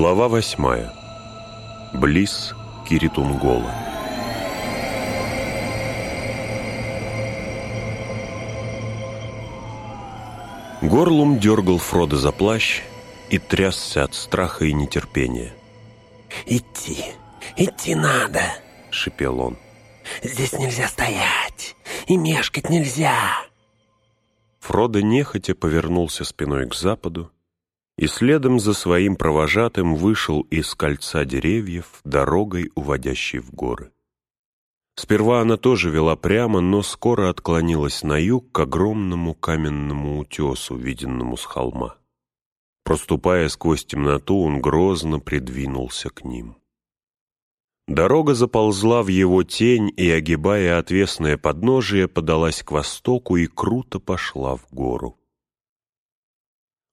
Глава восьмая. Близ Киритунгола. Горлум дергал Фрода за плащ и трясся от страха и нетерпения. «Идти, идти надо!» — шипел он. «Здесь нельзя стоять, и мешкать нельзя!» Фродо нехотя повернулся спиной к западу и следом за своим провожатым вышел из кольца деревьев дорогой, уводящей в горы. Сперва она тоже вела прямо, но скоро отклонилась на юг к огромному каменному утесу, виденному с холма. Проступая сквозь темноту, он грозно придвинулся к ним. Дорога заползла в его тень и, огибая отвесное подножие, подалась к востоку и круто пошла в гору.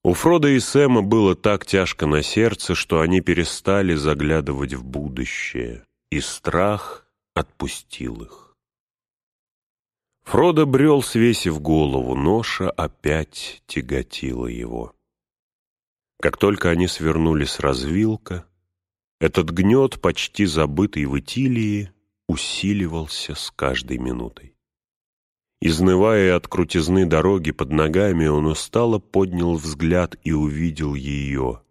У Фрода и Сэма было так тяжко на сердце, что они перестали заглядывать в будущее, и страх отпустил их. Фродо брел, свесив голову, ноша опять тяготила его. Как только они свернули с развилка, этот гнет, почти забытый в Итилии, усиливался с каждой минутой. Изнывая от крутизны дороги под ногами, он устало поднял взгляд и увидел ее,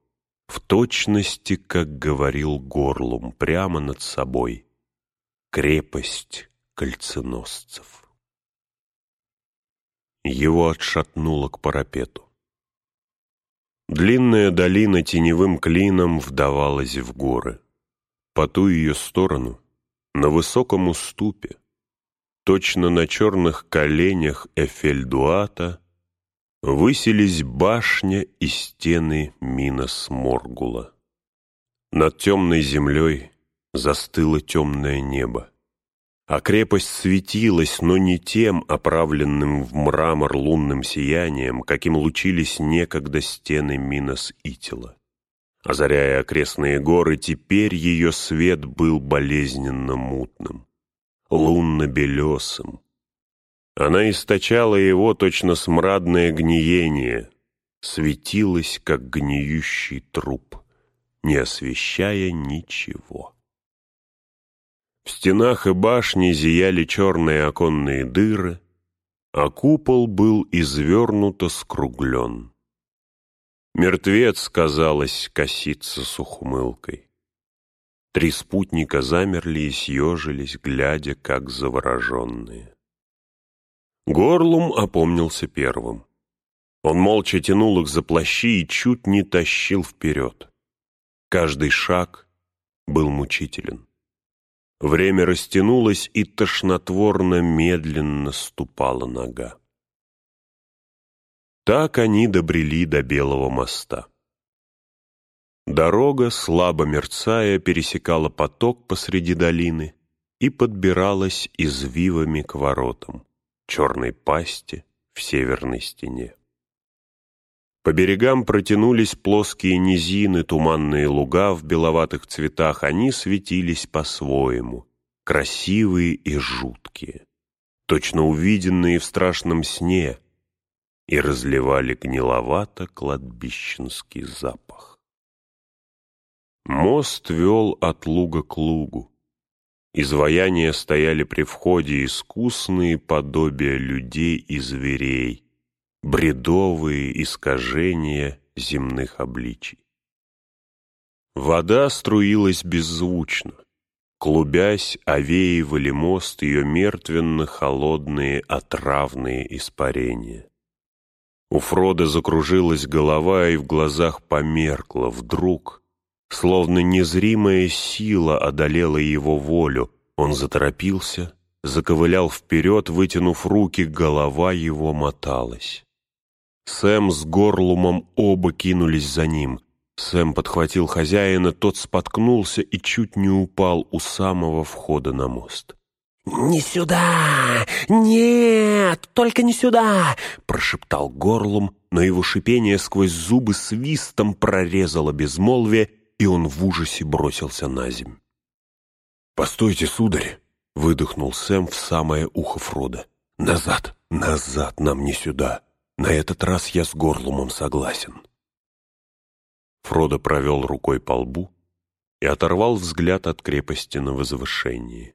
в точности, как говорил Горлум, прямо над собой. Крепость кольценосцев. Его отшатнуло к парапету. Длинная долина теневым клином вдавалась в горы. По ту ее сторону, на высоком уступе, Точно на черных коленях Эфельдуата высились башня и стены Минос Моргула. Над темной землей застыло темное небо. А крепость светилась, но не тем, оправленным в мрамор лунным сиянием, каким лучились некогда стены Минос-Итила. Озаряя окрестные горы, теперь ее свет был болезненно мутным лунно-белесым. Она источала его точно смрадное гниение, светилась, как гниющий труп, не освещая ничего. В стенах и башне зияли черные оконные дыры, а купол был извернуто скруглен. Мертвец, казалось, косится с ухмылкой. Три спутника замерли и съежились, глядя, как завороженные. Горлум опомнился первым. Он молча тянул их за плащи и чуть не тащил вперед. Каждый шаг был мучителен. Время растянулось, и тошнотворно медленно ступала нога. Так они добрели до Белого моста. Дорога, слабо мерцая, пересекала поток посреди долины и подбиралась извивами к воротам, черной пасти в северной стене. По берегам протянулись плоские низины, туманные луга в беловатых цветах, они светились по-своему, красивые и жуткие, точно увиденные в страшном сне, и разливали гниловато-кладбищенский запах. Мост вел от луга к лугу. Изваяния стояли при входе искусные подобия людей и зверей, бредовые искажения земных обличий. Вода струилась беззвучно. Клубясь, овеивали мост ее мертвенно-холодные отравные испарения. У Фрода закружилась голова, и в глазах померкла. Вдруг Словно незримая сила одолела его волю. Он заторопился, заковылял вперед, вытянув руки, голова его моталась. Сэм с Горлумом оба кинулись за ним. Сэм подхватил хозяина, тот споткнулся и чуть не упал у самого входа на мост. «Не сюда! Нет, только не сюда!» — прошептал горлом, но его шипение сквозь зубы свистом прорезало безмолвие, и он в ужасе бросился на земь. «Постойте, сударь!» — выдохнул Сэм в самое ухо Фрода. «Назад, назад, нам не сюда. На этот раз я с Горлумом согласен». Фродо провел рукой по лбу и оторвал взгляд от крепости на возвышении.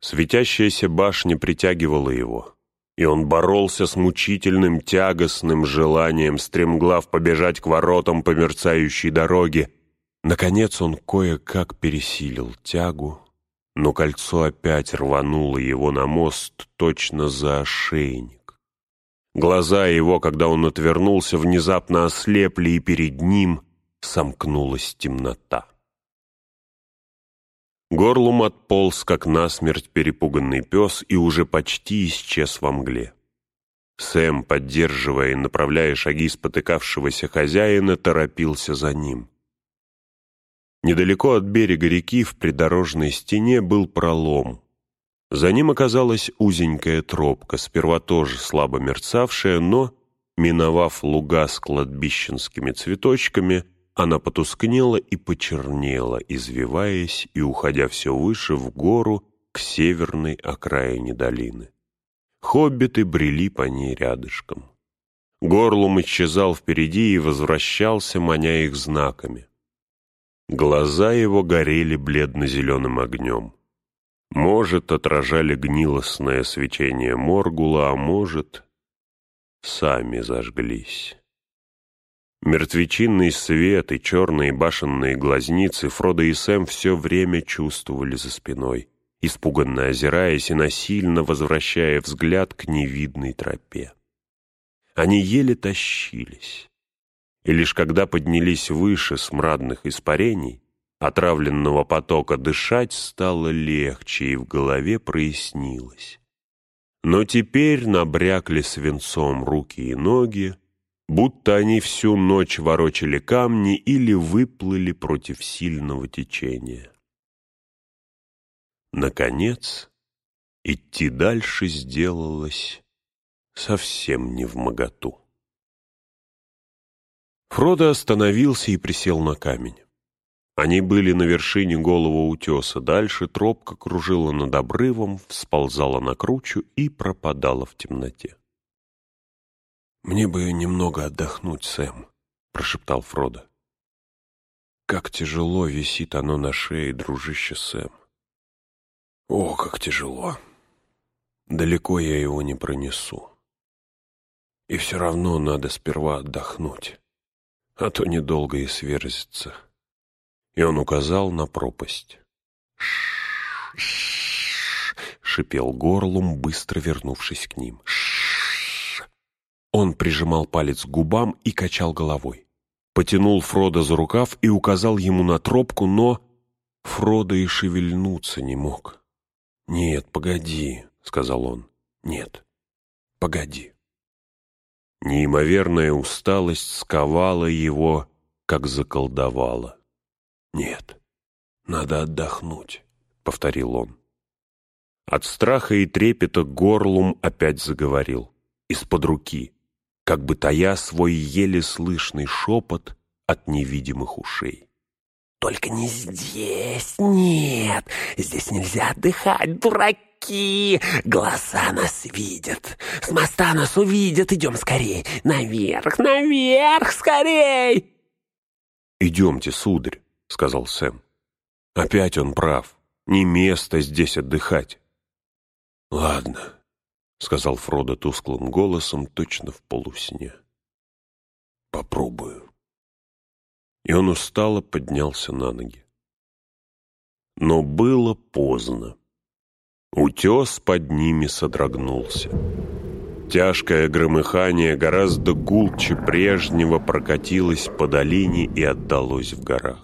Светящаяся башня притягивала его, и он боролся с мучительным тягостным желанием стремглав побежать к воротам по мерцающей дороге. Наконец он кое-как пересилил тягу, но кольцо опять рвануло его на мост точно за ошейник. Глаза его, когда он отвернулся, внезапно ослепли, и перед ним сомкнулась темнота. Горлум отполз, как насмерть перепуганный пес, и уже почти исчез во мгле. Сэм, поддерживая и направляя шаги спотыкавшегося хозяина, торопился за ним. Недалеко от берега реки в придорожной стене был пролом. За ним оказалась узенькая тропка, сперва тоже слабо мерцавшая, но, миновав луга с кладбищенскими цветочками, она потускнела и почернела, извиваясь и уходя все выше в гору к северной окраине долины. Хоббиты брели по ней рядышком. Горлум исчезал впереди и возвращался, маня их знаками. Глаза его горели бледно-зеленым огнем. Может, отражали гнилостное свечение Моргула, а может, сами зажглись. Мертвечинный свет и черные башенные глазницы Фродо и Сэм все время чувствовали за спиной, испуганно озираясь и насильно возвращая взгляд к невидной тропе. Они еле тащились. И лишь когда поднялись выше смрадных испарений, отравленного потока дышать стало легче и в голове прояснилось. Но теперь набрякли свинцом руки и ноги, будто они всю ночь ворочали камни или выплыли против сильного течения. Наконец, идти дальше сделалось совсем не в моготу. Фродо остановился и присел на камень. Они были на вершине голого утеса, дальше тропка кружила над обрывом, всползала на кручу и пропадала в темноте. «Мне бы немного отдохнуть, Сэм», — прошептал Фродо. «Как тяжело висит оно на шее, дружище Сэм. О, как тяжело. Далеко я его не пронесу. И все равно надо сперва отдохнуть, а то недолго и сверзится». И он указал на пропасть. «Ш-ш-ш!» — шипел горлом, быстро вернувшись к ним. «Ш-ш-ш!» Он прижимал палец к губам и качал головой. Потянул Фрода за рукав и указал ему на тропку, но Фродо и шевельнуться не мог. «Нет, погоди», — сказал он. «Нет, погоди». Неимоверная усталость сковала его, как заколдовала. «Нет, надо отдохнуть», — повторил он. От страха и трепета горлум опять заговорил. Из-под руки как бы тая свой еле слышный шепот от невидимых ушей. «Только не здесь, нет! Здесь нельзя отдыхать, дураки! Глаза нас видят! С моста нас увидят! Идем скорей! Наверх, наверх, скорей!» «Идемте, сударь», — сказал Сэм. «Опять он прав. Не место здесь отдыхать». «Ладно», — сказал Фродо тусклым голосом, точно в полусне. «Попробую». И он устало поднялся на ноги. Но было поздно. Утес под ними содрогнулся. Тяжкое громыхание гораздо гулче прежнего прокатилось по долине и отдалось в горах.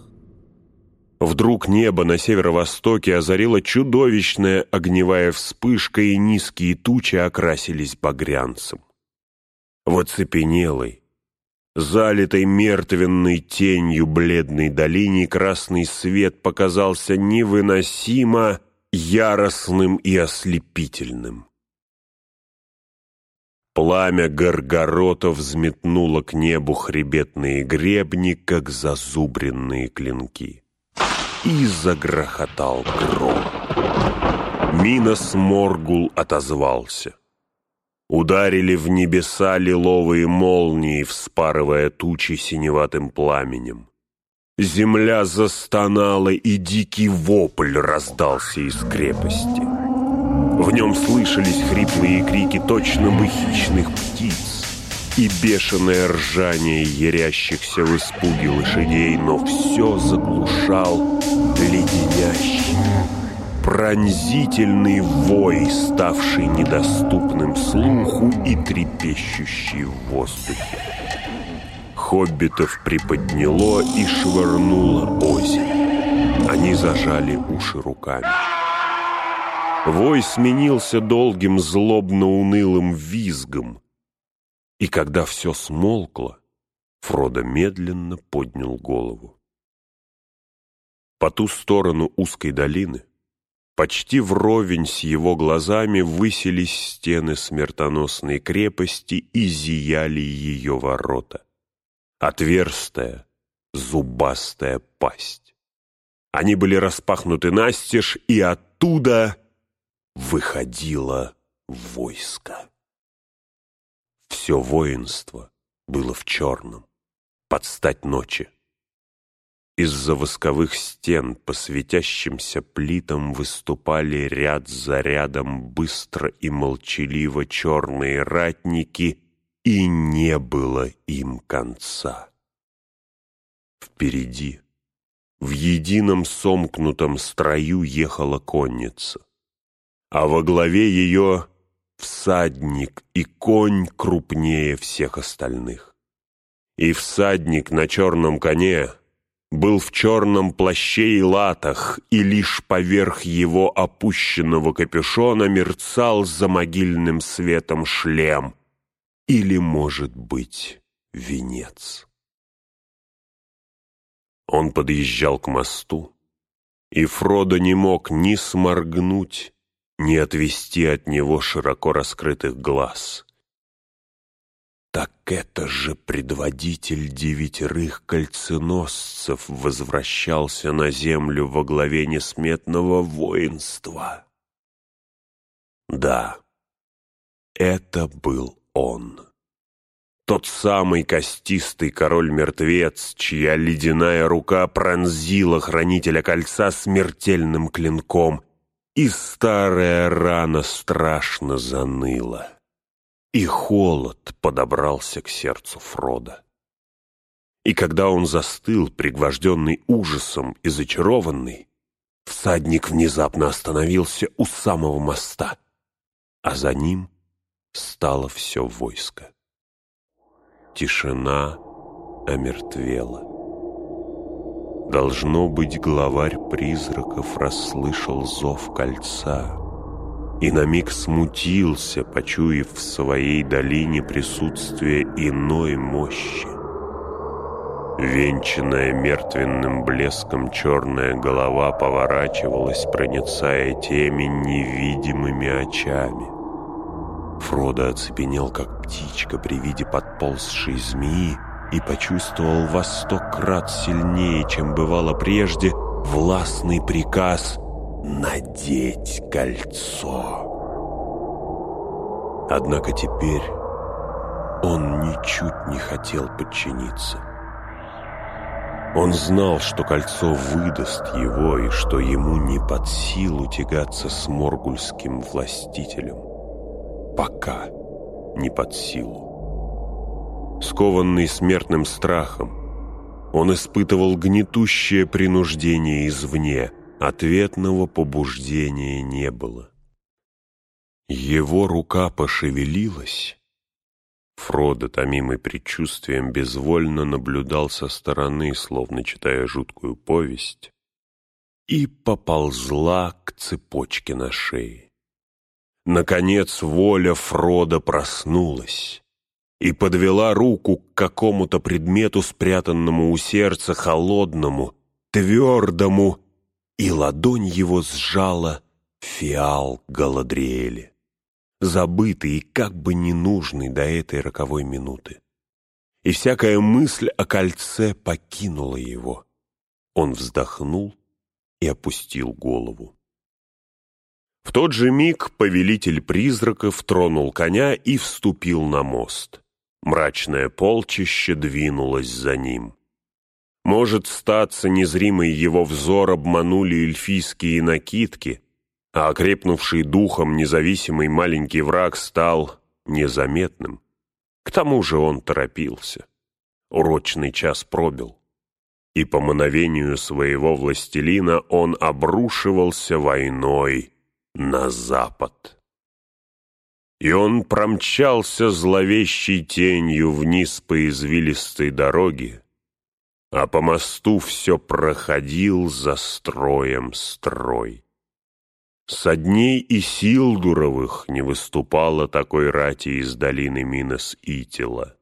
Вдруг небо на северо-востоке озарило чудовищная огневая вспышка, и низкие тучи окрасились багрянцем. В оцепенелой, залитой мертвенной тенью бледной долине красный свет показался невыносимо яростным и ослепительным. Пламя горгорота взметнуло к небу хребетные гребни, как зазубренные клинки и загрохотал гром. Минос Моргул отозвался. Ударили в небеса лиловые молнии, вспарывая тучи синеватым пламенем. Земля застонала, и дикий вопль раздался из крепости. В нем слышались хриплые крики точно бы хищных птиц и бешеное ржание ярящихся в испуге лошадей, но все заглушал леденящий, пронзительный вой, ставший недоступным слуху и трепещущий в воздухе. Хоббитов приподняло и швырнуло озеро. Они зажали уши руками. Вой сменился долгим злобно-унылым визгом. И когда все смолкло, Фродо медленно поднял голову. По ту сторону узкой долины, почти вровень с его глазами, высились стены смертоносной крепости и зияли ее ворота. Отверстая, зубастая пасть. Они были распахнуты настежь, и оттуда выходило войско. Все воинство было в черном, под стать ночи. Из-за восковых стен по светящимся плитам выступали ряд за рядом быстро и молчаливо черные ратники, и не было им конца. Впереди, в едином сомкнутом строю ехала конница а во главе ее всадник и конь крупнее всех остальных. И всадник на черном коне был в черном плаще и латах, и лишь поверх его опущенного капюшона мерцал за могильным светом шлем или, может быть, венец. Он подъезжал к мосту, и Фродо не мог ни сморгнуть, не отвести от него широко раскрытых глаз. Так это же предводитель девятерых кольценосцев возвращался на землю во главе несметного воинства. Да, это был он. Тот самый костистый король-мертвец, чья ледяная рука пронзила хранителя кольца смертельным клинком и старая рана страшно заныла, и холод подобрался к сердцу Фрода. И когда он застыл, пригвожденный ужасом и зачарованный, всадник внезапно остановился у самого моста, а за ним стало все войско. Тишина омертвела. Должно быть, главарь призраков расслышал зов кольца и на миг смутился, почуяв в своей долине присутствие иной мощи. Венчанная мертвенным блеском черная голова поворачивалась, проницая теми невидимыми очами. Фродо оцепенел, как птичка при виде подползшей змеи, и почувствовал во сто крат сильнее, чем бывало прежде, властный приказ надеть кольцо. Однако теперь он ничуть не хотел подчиниться. Он знал, что кольцо выдаст его и что ему не под силу тягаться с моргульским властителем. Пока не под силу. Скованный смертным страхом, он испытывал гнетущее принуждение извне, ответного побуждения не было. Его рука пошевелилась. Фродо, томимый предчувствием, безвольно наблюдал со стороны, словно читая жуткую повесть, и поползла к цепочке на шее. Наконец воля Фрода проснулась и подвела руку к какому-то предмету, спрятанному у сердца, холодному, твердому, и ладонь его сжала фиал Галадриэли, забытый и как бы ненужный до этой роковой минуты. И всякая мысль о кольце покинула его. Он вздохнул и опустил голову. В тот же миг повелитель призраков тронул коня и вступил на мост. Мрачное полчище двинулось за ним. Может, статься незримый его взор обманули эльфийские накидки, а окрепнувший духом независимый маленький враг стал незаметным. К тому же он торопился. Урочный час пробил. И по мановению своего властелина он обрушивался войной на запад. И он промчался зловещей тенью вниз по извилистой дороге, а по мосту все проходил за строем строй. Со дней и Силдуровых не выступала такой рати из долины Минос-Итила.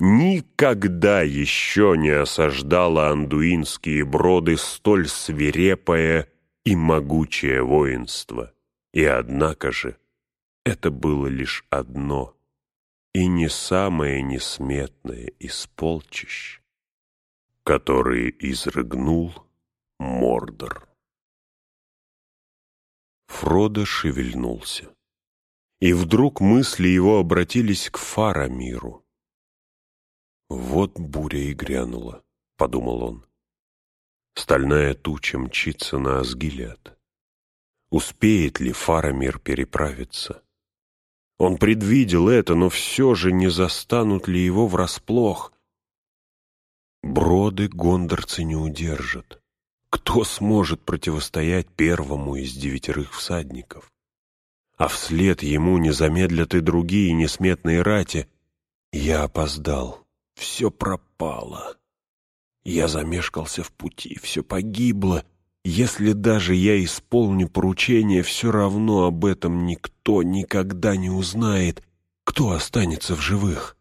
Никогда еще не осаждала андуинские броды столь свирепое и могучее воинство. И однако же это было лишь одно и не самое несметное из полчищ, которые изрыгнул Мордор. Фродо шевельнулся. И вдруг мысли его обратились к Фарамиру. «Вот буря и грянула», — подумал он. Стальная туча мчится на Асгилят. Успеет ли Фарамир переправиться? Он предвидел это, но все же не застанут ли его врасплох. Броды гондорцы не удержат. Кто сможет противостоять первому из девятерых всадников? А вслед ему не замедлят и другие несметные рати. Я опоздал. Все пропало. Я замешкался в пути, все погибло. Если даже я исполню поручение, все равно об этом никто никогда не узнает. Кто останется в живых?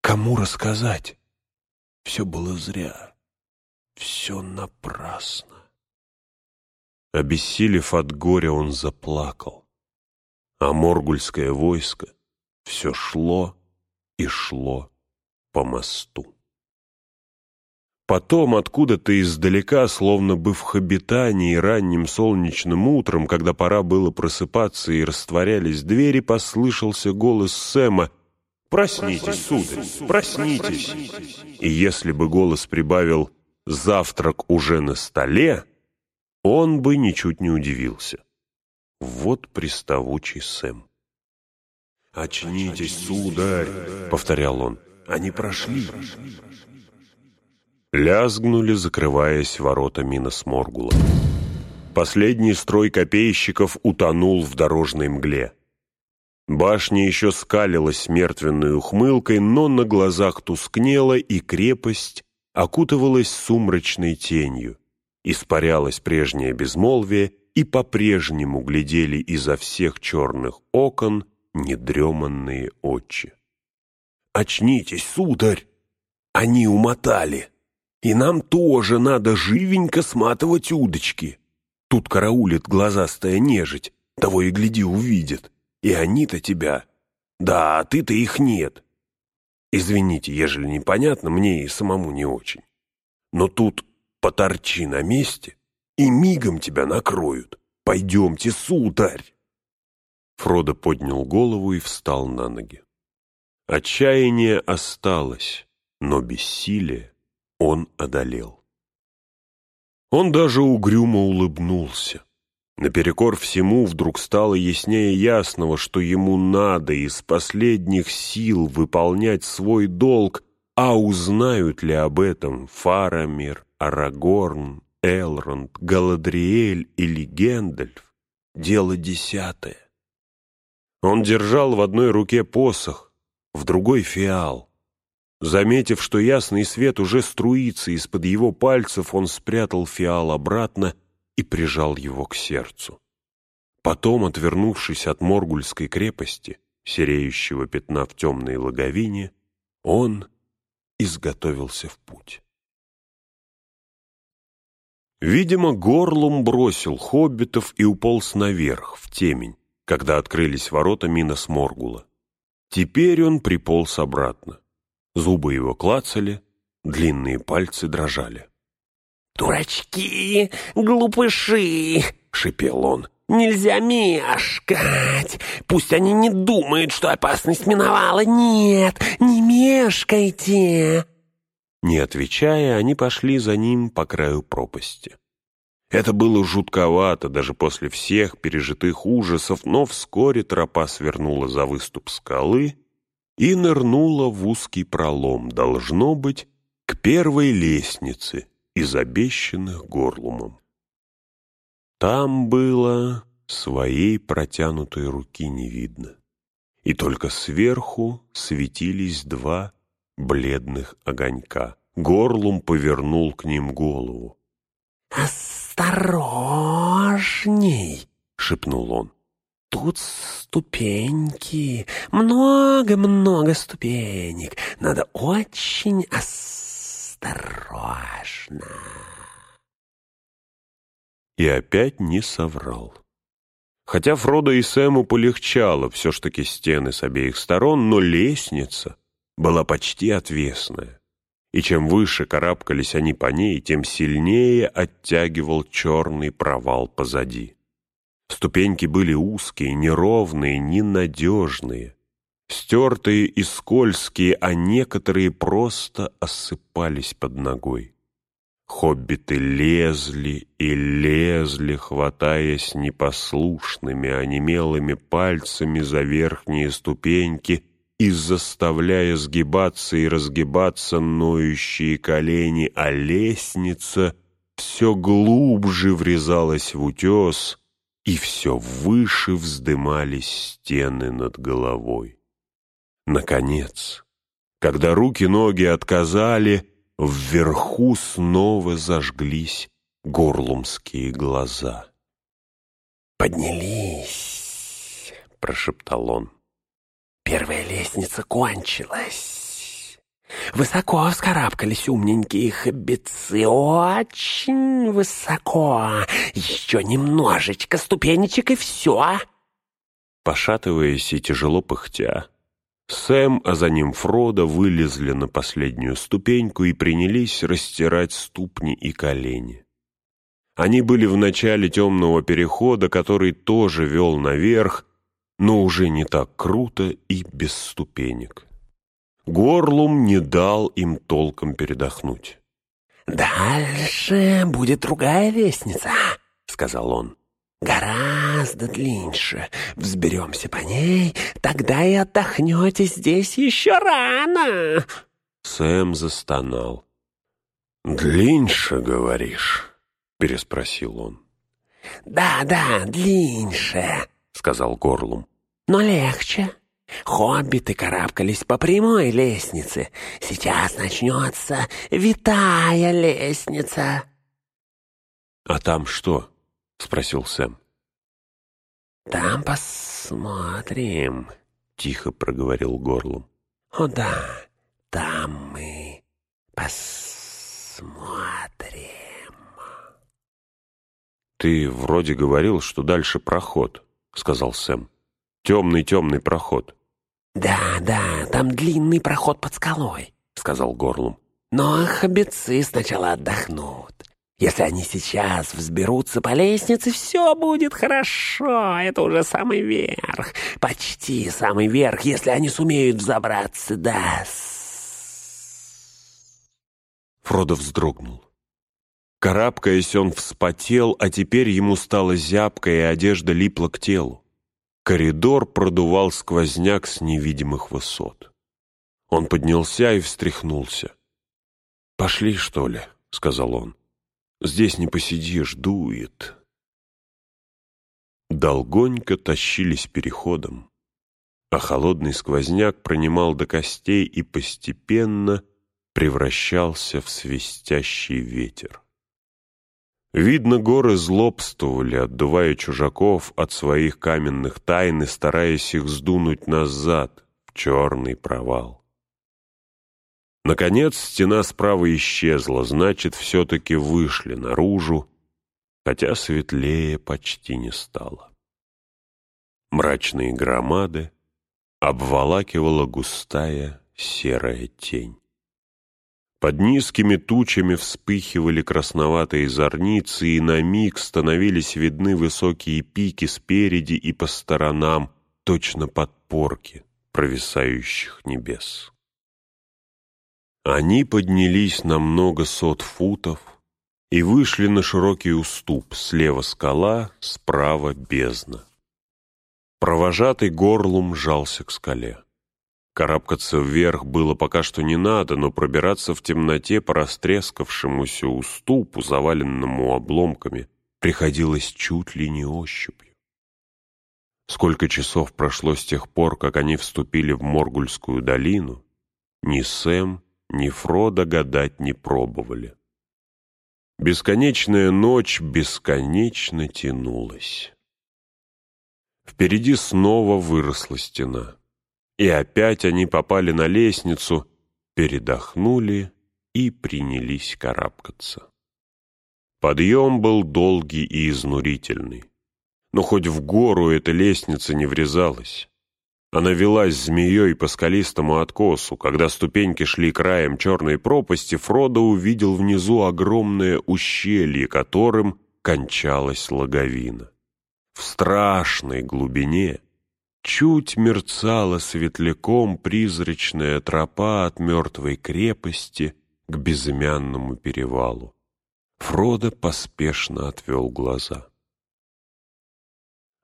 Кому рассказать? Все было зря. Все напрасно. Обессилев от горя, он заплакал. А моргульское войско все шло и шло по мосту. Потом откуда-то издалека, словно бы в хобитании ранним солнечным утром, когда пора было просыпаться и растворялись двери, послышался голос Сэма «Проснитесь, сударь, проснитесь!» И если бы голос прибавил «Завтрак уже на столе», он бы ничуть не удивился. Вот приставучий Сэм. «Очнитесь, сударь!» — повторял он. «Они прошли!» Лязгнули, закрываясь ворота Минос Моргула. Последний строй копейщиков утонул в дорожной мгле. Башня еще скалилась мертвенной ухмылкой, но на глазах тускнела, и крепость окутывалась сумрачной тенью. Испарялось прежнее безмолвие, и по-прежнему глядели изо всех черных окон недреманные очи. «Очнитесь, сударь! Они умотали, и нам тоже надо живенько сматывать удочки. Тут караулит глазастая нежить, того и гляди увидит, и они-то тебя. Да, а ты-то их нет. Извините, ежели непонятно, мне и самому не очень. Но тут Поторчи на месте, и мигом тебя накроют. Пойдемте, сударь!» Фродо поднял голову и встал на ноги. Отчаяние осталось, но бессилие он одолел. Он даже угрюмо улыбнулся. Наперекор всему вдруг стало яснее ясного, что ему надо из последних сил выполнять свой долг, а узнают ли об этом Фарамир, Арагорн, Элронд, Галадриэль или Гендальф — дело десятое. Он держал в одной руке посох, в другой — фиал. Заметив, что ясный свет уже струится из-под его пальцев, он спрятал фиал обратно и прижал его к сердцу. Потом, отвернувшись от Моргульской крепости, сереющего пятна в темной логовине, он изготовился в путь. Видимо, горлом бросил хоббитов и уполз наверх, в темень, когда открылись ворота Минос Моргула. Теперь он приполз обратно. Зубы его клацали, длинные пальцы дрожали. «Дурачки, глупыши!» — шипел он. Нельзя мешкать. Пусть они не думают, что опасность миновала. Нет, не мешкайте. Не отвечая, они пошли за ним по краю пропасти. Это было жутковато даже после всех пережитых ужасов, но вскоре тропа свернула за выступ скалы и нырнула в узкий пролом, должно быть, к первой лестнице из обещанных горлумом. Там было своей протянутой руки не видно, и только сверху светились два бледных огонька. Горлум повернул к ним голову. «Осторожней!» — шепнул он. «Тут ступеньки, много-много ступенек. Надо очень осторожно». И опять не соврал. Хотя Фродо и Сэму полегчало все ж таки стены с обеих сторон, но лестница была почти отвесная и чем выше карабкались они по ней, тем сильнее оттягивал черный провал позади. Ступеньки были узкие, неровные, ненадежные, стертые и скользкие, а некоторые просто осыпались под ногой. Хоббиты лезли и лезли, хватаясь непослушными, онемелыми пальцами за верхние ступеньки и заставляя сгибаться и разгибаться ноющие колени, а лестница все глубже врезалась в утес, и все выше вздымались стены над головой. Наконец, когда руки-ноги отказали, вверху снова зажглись горлумские глаза. «Поднялись!» — прошептал он. Первая лестница кончилась. Высоко вскарабкались умненькие хоббицы, очень высоко. Еще немножечко ступенечек и все. Пошатываясь и тяжело пыхтя, Сэм, а за ним Фродо вылезли на последнюю ступеньку и принялись растирать ступни и колени. Они были в начале темного перехода, который тоже вел наверх, но уже не так круто и без ступенек. Горлум не дал им толком передохнуть. «Дальше будет другая лестница», — сказал он. «Гораздо длиннее. Взберемся по ней, тогда и отдохнете здесь еще рано». Сэм застонал. «Длиннее, говоришь?» — переспросил он. «Да, да, длиннее», — сказал Горлум. «Но легче. Хоббиты карабкались по прямой лестнице. Сейчас начнется витая лестница». «А там что?» — спросил Сэм. «Там посмотрим», — тихо проговорил Горлум. «О да, там мы посмотрим». «Ты вроде говорил, что дальше проход», — сказал Сэм. «Темный-темный проход». «Да, да, там длинный проход под скалой», — сказал Горлум. «Но хоббицы сначала отдохнут. Если они сейчас взберутся по лестнице, все будет хорошо. Это уже самый верх, почти самый верх, если они сумеют взобраться, да». Фродо вздрогнул. Карабкаясь, он вспотел, а теперь ему стало зябко, и одежда липла к телу. Коридор продувал сквозняк с невидимых высот. Он поднялся и встряхнулся. «Пошли, что ли?» — сказал он. «Здесь не посидишь, дует». Долгонько тащились переходом, а холодный сквозняк пронимал до костей и постепенно превращался в свистящий ветер. Видно, горы злобствовали, отдувая чужаков от своих каменных тайн и стараясь их сдунуть назад, в черный провал. Наконец стена справа исчезла, значит, все-таки вышли наружу, хотя светлее почти не стало. Мрачные громады обволакивала густая серая тень. Под низкими тучами вспыхивали красноватые зорницы, и на миг становились видны высокие пики спереди и по сторонам, точно подпорки провисающих небес. Они поднялись на много сот футов и вышли на широкий уступ, слева скала, справа бездна. Провожатый горлом жался к скале. Карабкаться вверх было пока что не надо, но пробираться в темноте по растрескавшемуся уступу, заваленному обломками, приходилось чуть ли не ощупью. Сколько часов прошло с тех пор, как они вступили в Моргульскую долину, ни Сэм, ни Фродо гадать не пробовали. Бесконечная ночь бесконечно тянулась. Впереди снова выросла стена. И опять они попали на лестницу, передохнули и принялись карабкаться. Подъем был долгий и изнурительный. Но хоть в гору эта лестница не врезалась. Она велась змеей по скалистому откосу. Когда ступеньки шли краем черной пропасти, Фродо увидел внизу огромное ущелье, которым кончалась логовина. В страшной глубине Чуть мерцала светляком призрачная тропа от мертвой крепости к безымянному перевалу. Фродо поспешно отвел глаза.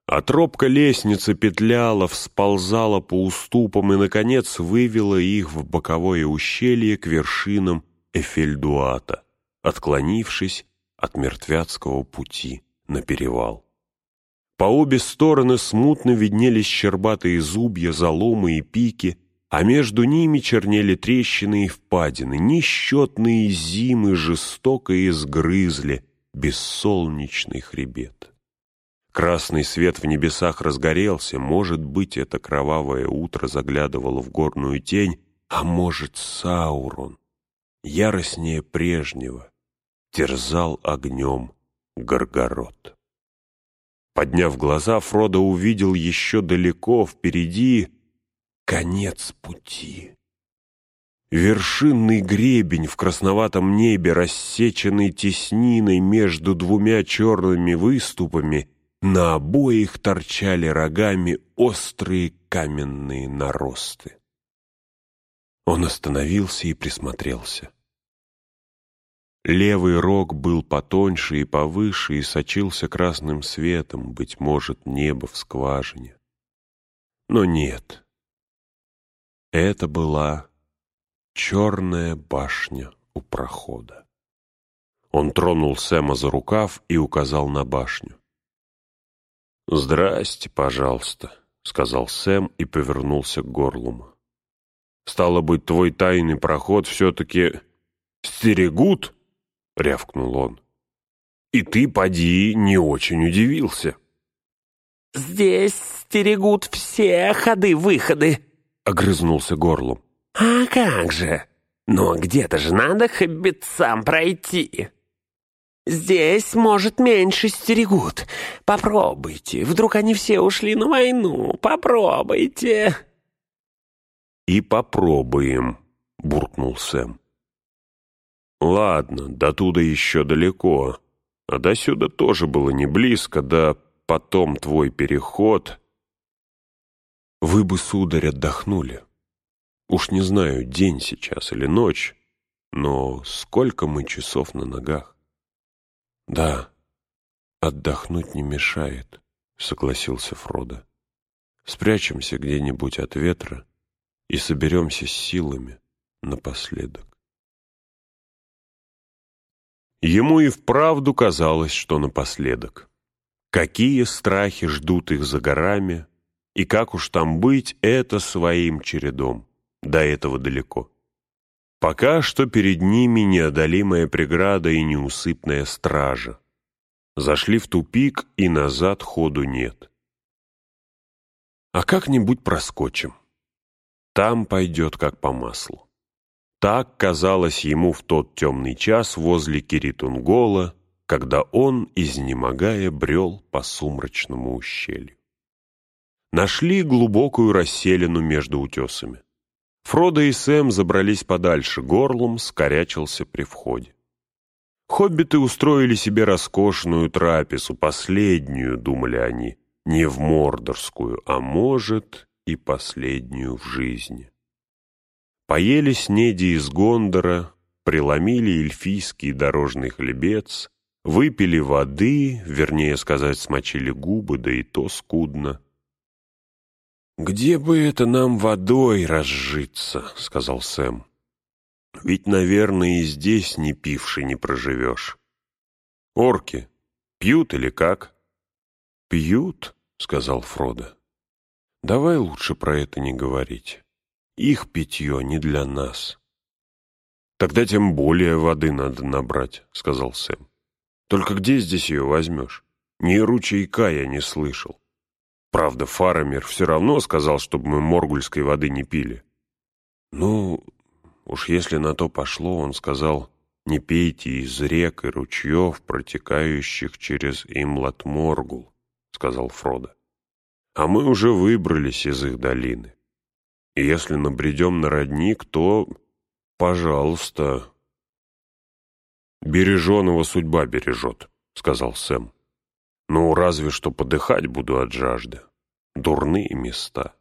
А тропка лестницы петляла, всползала по уступам и, наконец, вывела их в боковое ущелье к вершинам Эфельдуата, отклонившись от мертвяцкого пути на перевал. По обе стороны смутно виднелись щербатые зубья, заломы и пики, а между ними чернели трещины и впадины. Несчетные зимы жестоко изгрызли бессолнечный хребет. Красный свет в небесах разгорелся, может быть, это кровавое утро заглядывало в горную тень, а может, Саурон, яростнее прежнего, терзал огнем Горгород. Подняв глаза, Фродо увидел еще далеко впереди конец пути. Вершинный гребень в красноватом небе, рассеченный тесниной между двумя черными выступами, на обоих торчали рогами острые каменные наросты. Он остановился и присмотрелся. Левый рог был потоньше и повыше и сочился красным светом, быть может, небо в скважине. Но нет. Это была черная башня у прохода. Он тронул Сэма за рукав и указал на башню. «Здрасте, пожалуйста», — сказал Сэм и повернулся к горлуму. «Стало быть, твой тайный проход все-таки стерегут?» — рявкнул он. «И ты, поди, не очень удивился». «Здесь стерегут все ходы-выходы», — огрызнулся горлом. «А как же? Но где-то же надо хоббитцам пройти. Здесь, может, меньше стерегут. Попробуйте, вдруг они все ушли на войну. Попробуйте». «И попробуем», — буркнул Сэм. Ладно, до туда еще далеко, а до сюда тоже было не близко, да потом твой переход. Вы бы, сударь, отдохнули. Уж не знаю, день сейчас или ночь, но сколько мы часов на ногах? Да, отдохнуть не мешает, согласился Фродо. Спрячемся где-нибудь от ветра и соберемся с силами напоследок. Ему и вправду казалось, что напоследок. Какие страхи ждут их за горами, и как уж там быть, это своим чередом. До этого далеко. Пока что перед ними неодолимая преграда и неусыпная стража. Зашли в тупик, и назад ходу нет. А как-нибудь проскочим. Там пойдет как по маслу. Так казалось ему в тот темный час возле Киритунгола, когда он, изнемогая, брел по сумрачному ущелью. Нашли глубокую расселину между утесами. Фродо и Сэм забрались подальше, горлом скорячился при входе. Хоббиты устроили себе роскошную трапезу, последнюю, думали они, не в Мордорскую, а может и последнюю в жизни. Поели снеди из Гондора, преломили эльфийский дорожный хлебец, выпили воды, вернее сказать, смочили губы, да и то скудно. «Где бы это нам водой разжиться?» — сказал Сэм. «Ведь, наверное, и здесь не пивший не проживешь. Орки пьют или как?» «Пьют?» — сказал Фродо. «Давай лучше про это не говорить. Их питье не для нас». «Тогда тем более воды надо набрать», — сказал Сэм. «Только где здесь ее возьмешь? Ни ручейка я не слышал. Правда, Фарамир все равно сказал, чтобы мы моргульской воды не пили». «Ну, уж если на то пошло, он сказал, не пейте из рек и ручьев, протекающих через Имлат-Моргул», — сказал Фродо. «А мы уже выбрались из их долины. Если набредем на родник, то «Пожалуйста». «Береженого судьба бережет», — сказал Сэм. «Ну, разве что подыхать буду от жажды. Дурные места.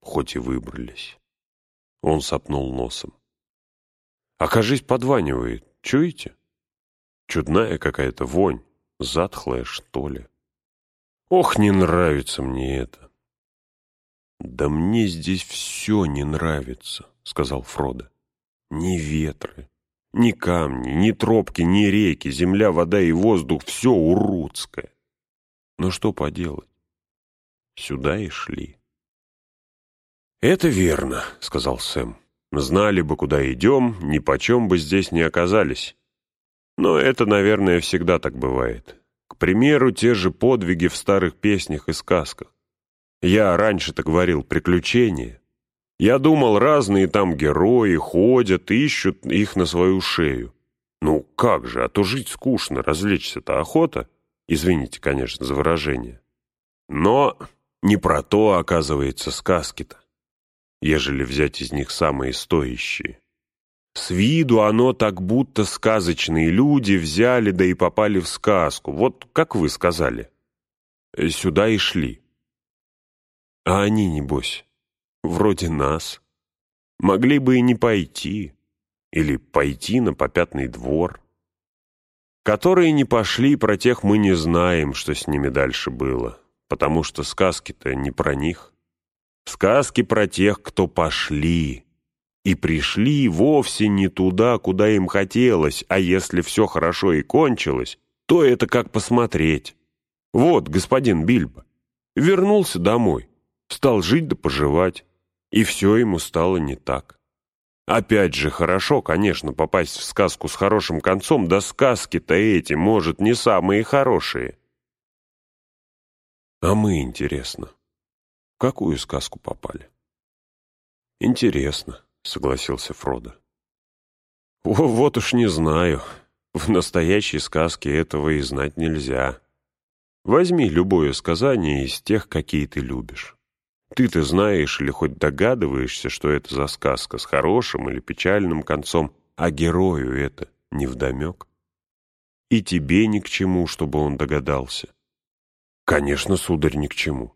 Хоть и выбрались». Он сопнул носом. «Окажись, подванивает. Чуете? Чудная какая-то вонь. Затхлая, что ли. Ох, не нравится мне это». «Да мне здесь все не нравится», — сказал Фродо. Ни ветры, ни камни, ни тропки, ни реки, земля, вода и воздух — все уродское. Но что поделать? Сюда и шли. «Это верно», — сказал Сэм. «Знали бы, куда идем, ни почем бы здесь не оказались. Но это, наверное, всегда так бывает. К примеру, те же подвиги в старых песнях и сказках. Я раньше-то говорил «приключения», я думал, разные там герои ходят, ищут их на свою шею. Ну, как же, а то жить скучно, развлечься-то охота. Извините, конечно, за выражение. Но не про то, оказывается, сказки-то, ежели взять из них самые стоящие. С виду оно так будто сказочные люди взяли да и попали в сказку, вот как вы сказали. Сюда и шли. А они, небось, вроде нас, могли бы и не пойти, или пойти на попятный двор. Которые не пошли, про тех мы не знаем, что с ними дальше было, потому что сказки-то не про них. Сказки про тех, кто пошли, и пришли вовсе не туда, куда им хотелось, а если все хорошо и кончилось, то это как посмотреть. Вот господин Бильбо вернулся домой, стал жить да поживать. И все ему стало не так. Опять же, хорошо, конечно, попасть в сказку с хорошим концом, да сказки-то эти, может, не самые хорошие. А мы, интересно, в какую сказку попали? Интересно, согласился Фродо. Вот уж не знаю. В настоящей сказке этого и знать нельзя. Возьми любое сказание из тех, какие ты любишь. Ты-то знаешь или хоть догадываешься, что это за сказка с хорошим или печальным концом, а герою это невдомек. И тебе ни к чему, чтобы он догадался. Конечно, сударь, ни к чему.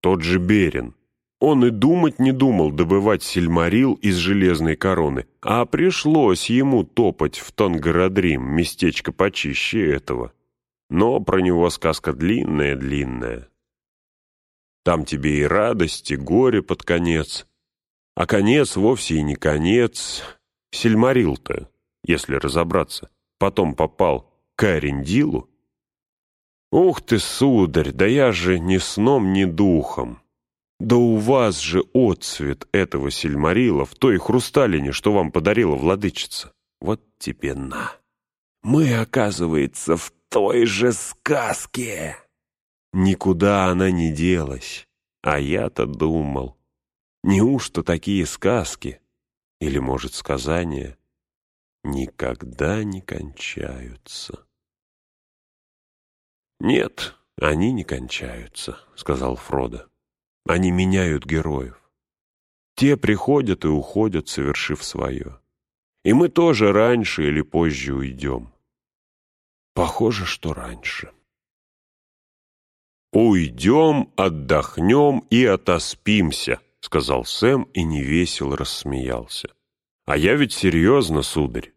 Тот же Берин. Он и думать не думал добывать сельмарил из железной короны, а пришлось ему топать в Тонгородрим, местечко почище этого. Но про него сказка длинная-длинная, там тебе и радость, и горе под конец. А конец вовсе и не конец. Сельмарил-то, если разобраться, потом попал к Арендилу. Ух ты, сударь, да я же ни сном, ни духом. Да у вас же отцвет этого сельмарила в той хрусталине, что вам подарила владычица. Вот тебе на. Мы, оказывается, в той же сказке. Никуда она не делась, а я-то думал, неужто такие сказки, или, может, сказания, никогда не кончаются? «Нет, они не кончаются», — сказал Фродо. «Они меняют героев. Те приходят и уходят, совершив свое. И мы тоже раньше или позже уйдем. Похоже, что раньше. «Уйдем, отдохнем и отоспимся», — сказал Сэм и невесело рассмеялся. «А я ведь серьезно, сударь.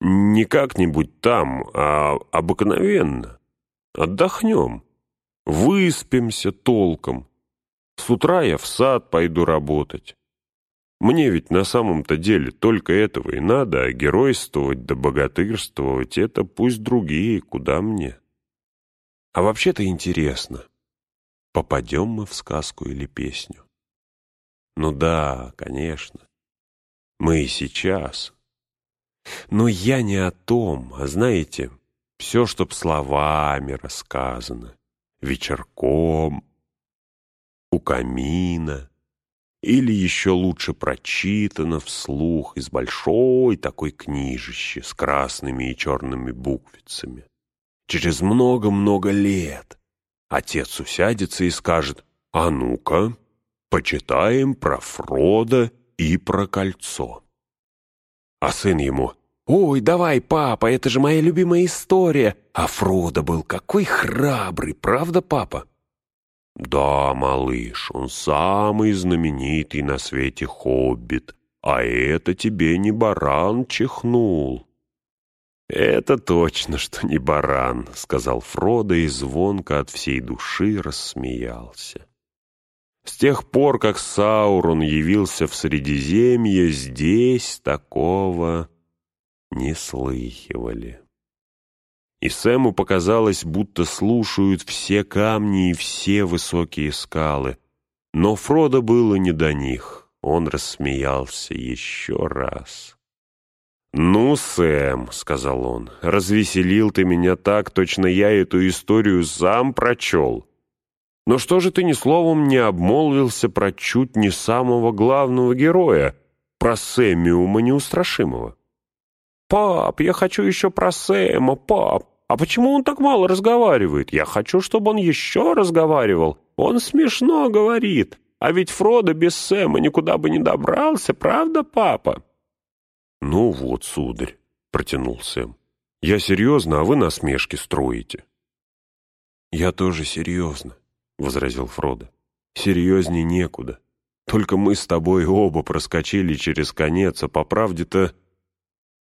Не как-нибудь там, а обыкновенно. Отдохнем, выспимся толком. С утра я в сад пойду работать. Мне ведь на самом-то деле только этого и надо, а геройствовать да богатырствовать — это пусть другие, куда мне. А вообще-то интересно, попадем мы в сказку или песню? Ну да, конечно. Мы и сейчас. Но я не о том, а знаете, все, чтоб словами рассказано, вечерком, у камина, или еще лучше прочитано вслух из большой такой книжищи с красными и черными буквицами. Через много-много лет отец усядется и скажет, «А ну-ка, почитаем про Фрода и про кольцо». А сын ему, «Ой, давай, папа, это же моя любимая история. А Фродо был какой храбрый, правда, папа?» «Да, малыш, он самый знаменитый на свете хоббит, а это тебе не баран чихнул». «Это точно, что не баран», — сказал Фродо и звонко от всей души рассмеялся. С тех пор, как Саурон явился в Средиземье, здесь такого не слыхивали. И Сэму показалось, будто слушают все камни и все высокие скалы. Но Фродо было не до них. Он рассмеялся еще раз. «Ну, Сэм», — сказал он, — «развеселил ты меня так, точно я эту историю сам прочел. Но что же ты ни словом не обмолвился про чуть не самого главного героя, про Сэмиума Неустрашимого?» «Пап, я хочу еще про Сэма, пап. А почему он так мало разговаривает? Я хочу, чтобы он еще разговаривал. Он смешно говорит. А ведь Фродо без Сэма никуда бы не добрался, правда, папа?» «Ну вот, сударь», — протянул Сэм. «Я серьезно, а вы насмешки строите». «Я тоже серьезно», — возразил Фродо. «Серьезней некуда. Только мы с тобой оба проскочили через конец, а по правде-то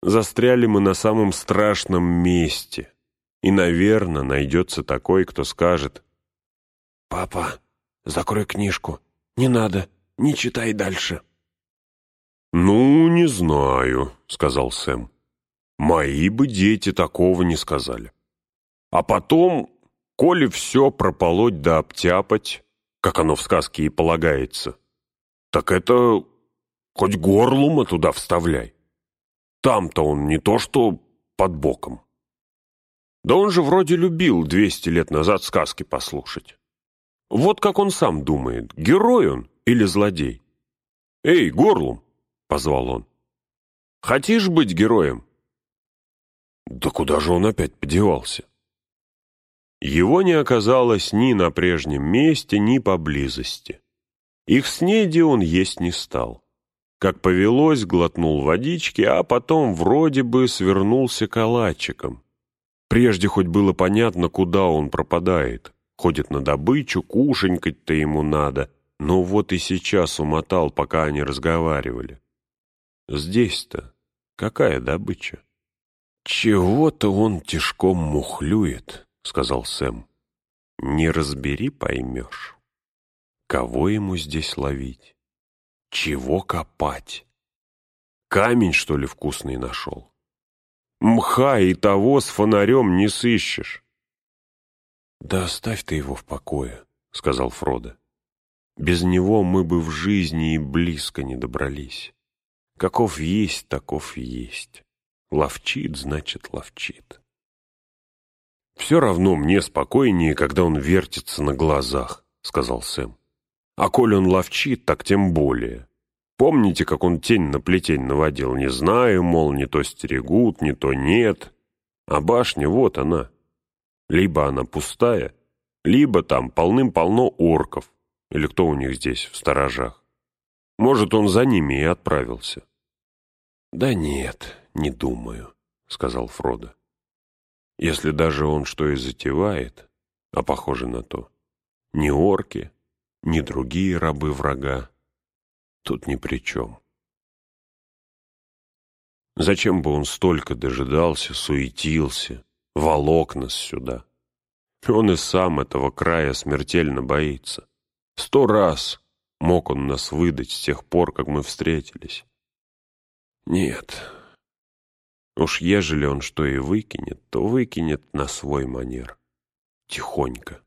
Застряли мы на самом страшном месте. И, наверное, найдется такой, кто скажет. «Папа, закрой книжку. Не надо, не читай дальше». «Ну, не знаю», — сказал Сэм. «Мои бы дети такого не сказали. А потом, коли все прополоть да обтяпать, как оно в сказке и полагается, так это хоть горлума туда вставляй. Там-то он не то что под боком. Да он же вроде любил двести лет назад сказки послушать. Вот как он сам думает, герой он или злодей? «Эй, Горлум!» — позвал он. «Хотишь быть героем?» Да куда же он опять подевался? Его не оказалось ни на прежнем месте, ни поблизости. Их снеди он есть не стал. Как повелось, глотнул водички, а потом вроде бы свернулся калачиком. Прежде хоть было понятно, куда он пропадает. Ходит на добычу, кушенькать-то ему надо. Но вот и сейчас умотал, пока они разговаривали. Здесь-то какая добыча? «Чего-то он тяжком мухлюет», — сказал Сэм. «Не разбери, поймешь. Кого ему здесь ловить?» Чего копать? Камень, что ли, вкусный нашел? Мха и того с фонарем не сыщешь. «Да оставь ты его в покое», — сказал Фродо. «Без него мы бы в жизни и близко не добрались. Каков есть, таков есть. Ловчит, значит, ловчит». «Все равно мне спокойнее, когда он вертится на глазах», — сказал Сэм. А коль он ловчит, так тем более. Помните, как он тень на плетень наводил? Не знаю, мол, не то стерегут, не то нет. А башня, вот она. Либо она пустая, либо там полным-полно орков. Или кто у них здесь в сторожах. Может, он за ними и отправился. «Да нет, не думаю», — сказал Фродо. «Если даже он что и затевает, а похоже на то, ни орки, ни другие рабы врага тут ни при чем». Зачем бы он столько дожидался, суетился, волок нас сюда? Он и сам этого края смертельно боится. Сто раз мог он нас выдать с тех пор, как мы встретились. Нет. Уж ежели он что и выкинет, то выкинет на свой манер. Тихонько.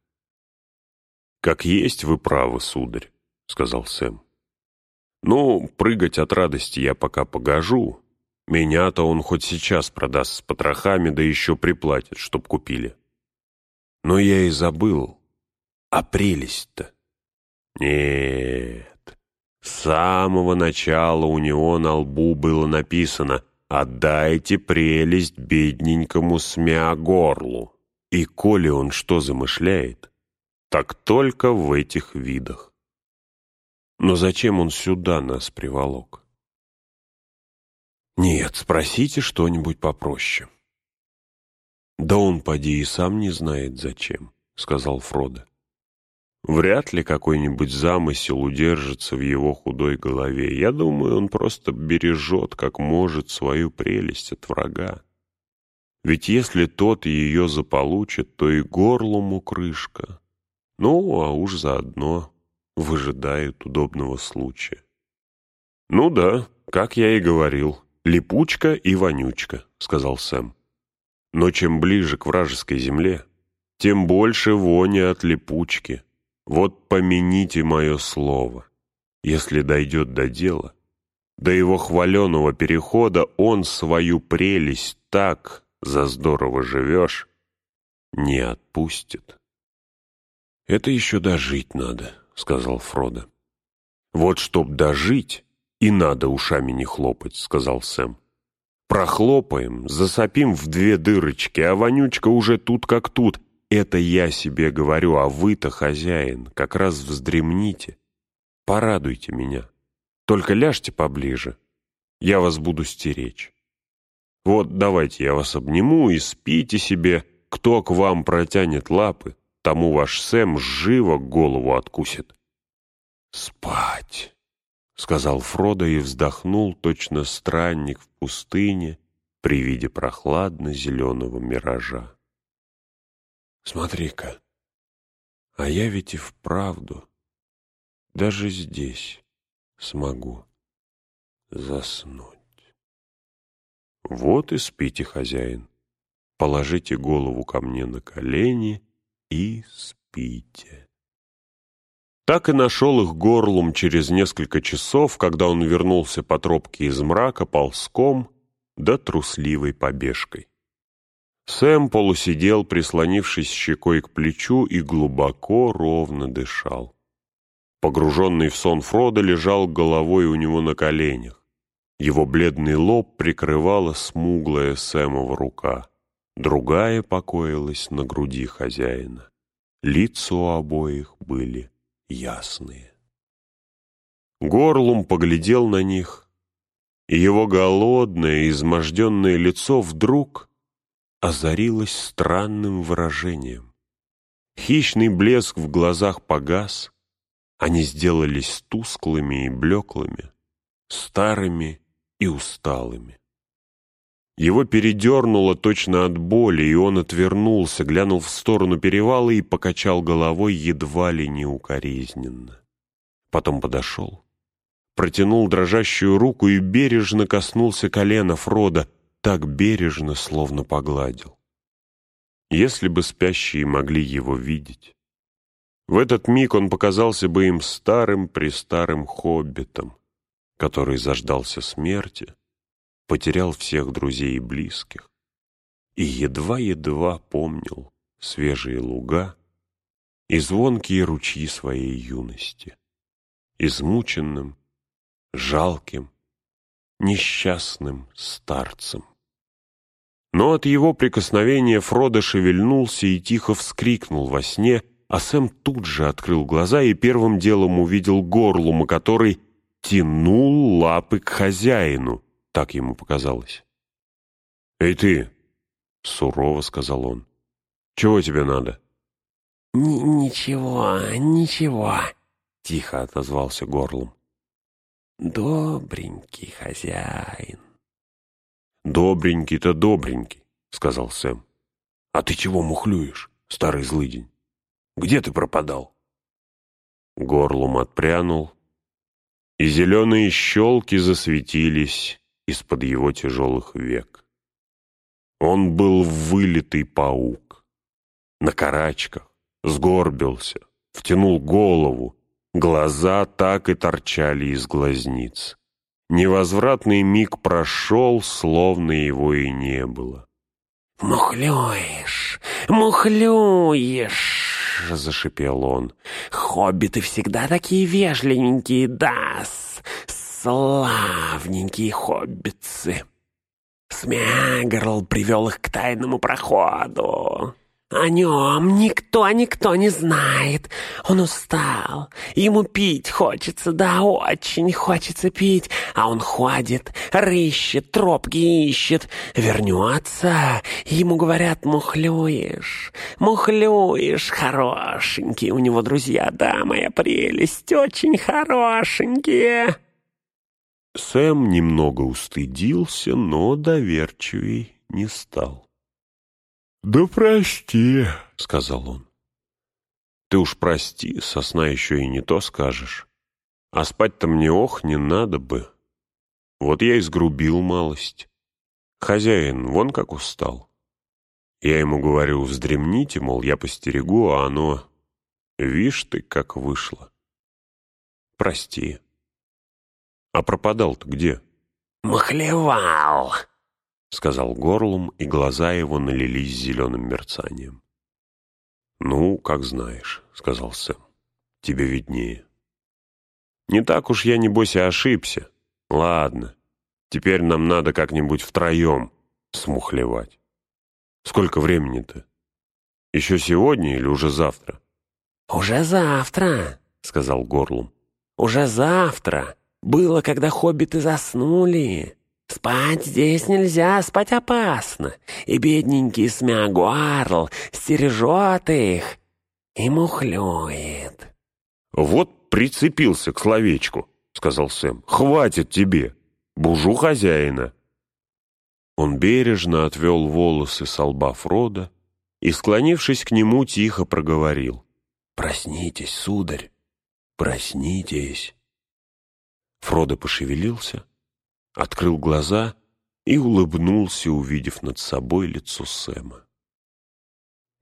«Как есть вы правы, сударь», — сказал Сэм. «Ну, прыгать от радости я пока погожу. Меня-то он хоть сейчас продаст с потрохами, да еще приплатит, чтоб купили. Но я и забыл. А прелесть-то? Нет. С самого начала у него на лбу было написано «Отдайте прелесть бедненькому смя-горлу». И коли он что замышляет, так только в этих видах. Но зачем он сюда нас приволок? Нет, спросите что-нибудь попроще. «Да он, поди, и сам не знает, зачем», — сказал Фродо. Вряд ли какой-нибудь замысел удержится в его худой голове. Я думаю, он просто бережет, как может, свою прелесть от врага. Ведь если тот ее заполучит, то и горлому крышка. Ну, а уж заодно выжидает удобного случая. «Ну да, как я и говорил, липучка и вонючка», — сказал Сэм. «Но чем ближе к вражеской земле, тем больше вони от липучки». Вот помяните мое слово. Если дойдет до дела, до его хваленого перехода он свою прелесть так, за здорово живешь, не отпустит. «Это еще дожить надо», — сказал Фродо. «Вот чтоб дожить, и надо ушами не хлопать», — сказал Сэм. «Прохлопаем, засопим в две дырочки, а вонючка уже тут как тут, это я себе говорю, а вы-то, хозяин, как раз вздремните. Порадуйте меня. Только ляжьте поближе. Я вас буду стеречь. Вот давайте я вас обниму и спите себе. Кто к вам протянет лапы, тому ваш Сэм живо голову откусит. «Спать!» — сказал Фродо и вздохнул, точно странник в пустыне при виде прохладно-зеленого миража. Смотри-ка, а я ведь и вправду даже здесь смогу заснуть. Вот и спите, хозяин. Положите голову ко мне на колени и спите. Так и нашел их горлом через несколько часов, когда он вернулся по тропке из мрака ползком да трусливой побежкой. Сэм полусидел, прислонившись щекой к плечу, и глубоко, ровно дышал. Погруженный в сон Фродо лежал головой у него на коленях. Его бледный лоб прикрывала смуглая Сэмова рука. Другая покоилась на груди хозяина. Лица у обоих были ясные. Горлум поглядел на них, и его голодное, изможденное лицо вдруг озарилась странным выражением. Хищный блеск в глазах погас, они сделались тусклыми и блеклыми, старыми и усталыми. Его передернуло точно от боли, и он отвернулся, глянул в сторону перевала и покачал головой едва ли не укоризненно. Потом подошел, протянул дрожащую руку и бережно коснулся колена Фрода — так бережно, словно погладил. Если бы спящие могли его видеть. В этот миг он показался бы им старым-престарым хоббитом, который заждался смерти, потерял всех друзей и близких и едва-едва помнил свежие луга и звонкие ручьи своей юности, измученным, жалким, несчастным старцем. Но от его прикосновения Фродо шевельнулся и тихо вскрикнул во сне, а Сэм тут же открыл глаза и первым делом увидел Горлума, который тянул лапы к хозяину, так ему показалось. «Эй ты!» — сурово сказал он. «Чего тебе надо?» «Ничего, ничего», — тихо отозвался горлом. «Добренький хозяин». «Добренький-то добренький», — сказал Сэм. «А ты чего мухлюешь, старый злыдень? Где ты пропадал?» Горлум отпрянул, и зеленые щелки засветились из-под его тяжелых век. Он был вылитый паук. На карачках, сгорбился, втянул голову, глаза так и торчали из глазниц. Невозвратный миг прошел, словно его и не было. «Мухлюешь, мухлюешь!» — зашипел он. «Хоббиты всегда такие вежливенькие, да, славненькие хоббитцы!» Смягрл привел их к тайному проходу. О нем никто-никто не знает. Он устал. Ему пить хочется, да, очень хочется пить. А он ходит, рыщет, тропки ищет. Вернется, ему говорят, мухлюешь, мухлюешь, хорошенький. У него друзья, да, моя прелесть, очень хорошенькие. Сэм немного устыдился, но доверчивей не стал. «Да прости», — сказал он. «Ты уж прости, сосна еще и не то скажешь. А спать-то мне ох не надо бы. Вот я и сгрубил малость. Хозяин вон как устал. Я ему говорю, вздремните, мол, я постерегу, а оно... Вишь ты, как вышло. Прости. А пропадал-то где?» «Махлевал», — сказал горлом, и глаза его налились зеленым мерцанием. «Ну, как знаешь», — сказал Сэм. «Тебе виднее». «Не так уж я, небось, и ошибся. Ладно, теперь нам надо как-нибудь втроем смухлевать. Сколько времени-то? Еще сегодня или уже завтра?» «Уже завтра», — сказал горлом. «Уже завтра. Было, когда хоббиты заснули». Спать здесь нельзя, спать опасно, и бедненький Смягуарл стережет их и мухлюет. «Вот прицепился к словечку», — сказал Сэм. «Хватит тебе, бужу хозяина». Он бережно отвел волосы с лба Фрода и, склонившись к нему, тихо проговорил. «Проснитесь, сударь, проснитесь». Фродо пошевелился, открыл глаза и улыбнулся, увидев над собой лицо Сэма.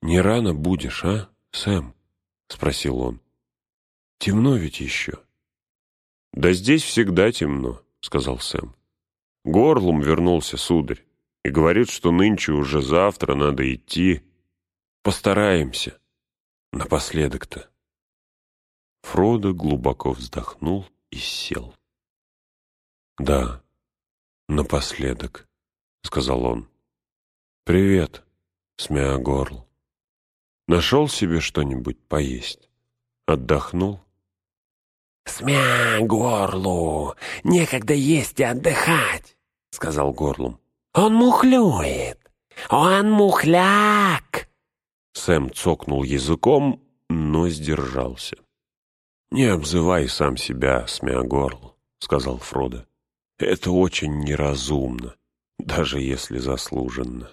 «Не рано будешь, а, Сэм?» — спросил он. «Темно ведь еще». «Да здесь всегда темно», — сказал Сэм. «Горлум вернулся, сударь, и говорит, что нынче уже завтра надо идти. Постараемся. Напоследок-то». Фродо глубоко вздохнул и сел. «Да, «Напоследок», — сказал он. «Привет, Смеагорл. Нашел себе что-нибудь поесть? Отдохнул?» «Смеагорлу некогда есть и отдыхать», — сказал Горлум. «Он мухлюет! Он мухляк!» Сэм цокнул языком, но сдержался. «Не обзывай сам себя, Смеагорл», — сказал Фродо. Это очень неразумно, даже если заслуженно.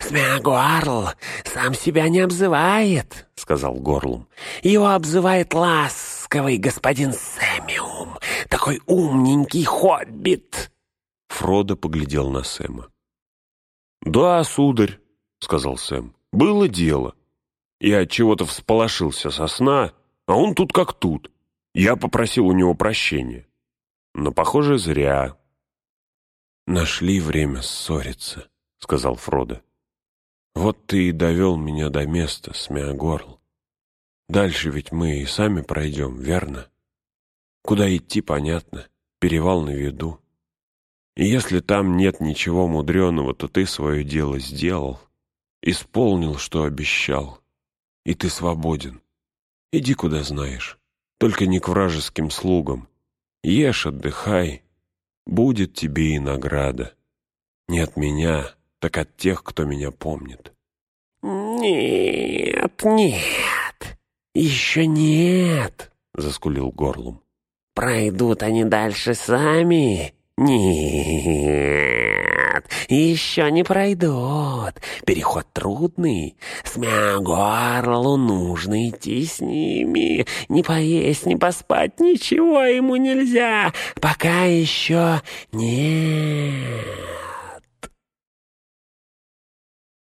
«Смягуарл сам себя не обзывает», — сказал Горлум. «Его обзывает ласковый господин Сэмиум, такой умненький хоббит». Фродо поглядел на Сэма. «Да, сударь», — сказал Сэм, — «было дело. Я от чего-то всполошился со сна, а он тут как тут. Я попросил у него прощения но, похоже, зря. «Нашли время ссориться», — сказал Фродо. «Вот ты и довел меня до места, Смеагорл. Дальше ведь мы и сами пройдем, верно? Куда идти, понятно, перевал на виду. И если там нет ничего мудреного, то ты свое дело сделал, исполнил, что обещал, и ты свободен. Иди куда знаешь, только не к вражеским слугам, Ешь, отдыхай, будет тебе и награда. Не от меня, так от тех, кто меня помнит. «Нет, нет, еще нет», — заскулил горлом. «Пройдут они дальше сами? Нет, еще не пройдут. Переход трудный. Смя горлу нужно идти с ними. Не поесть, не поспать, ничего ему нельзя. Пока еще нет».